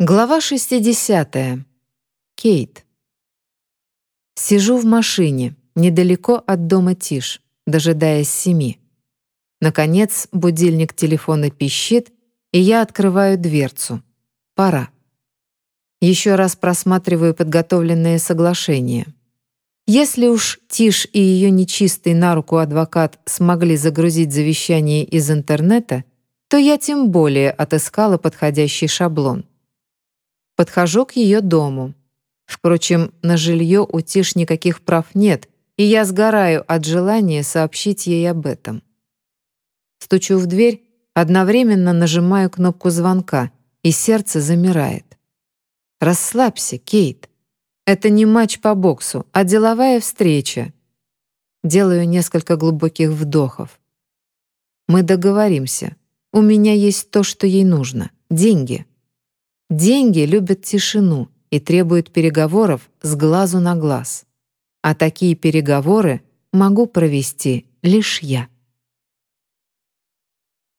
Глава 60. Кейт. Сижу в машине, недалеко от дома Тиш, дожидаясь семи. Наконец, будильник телефона пищит, и я открываю дверцу. Пора. Еще раз просматриваю подготовленные соглашения. Если уж Тиш и ее нечистый на руку адвокат смогли загрузить завещание из интернета, то я тем более отыскала подходящий шаблон — Подхожу к ее дому. Впрочем, на жилье у Тиш никаких прав нет, и я сгораю от желания сообщить ей об этом. Стучу в дверь, одновременно нажимаю кнопку звонка, и сердце замирает. «Расслабься, Кейт. Это не матч по боксу, а деловая встреча». Делаю несколько глубоких вдохов. «Мы договоримся. У меня есть то, что ей нужно — деньги». Деньги любят тишину и требуют переговоров с глазу на глаз. А такие переговоры могу провести лишь я.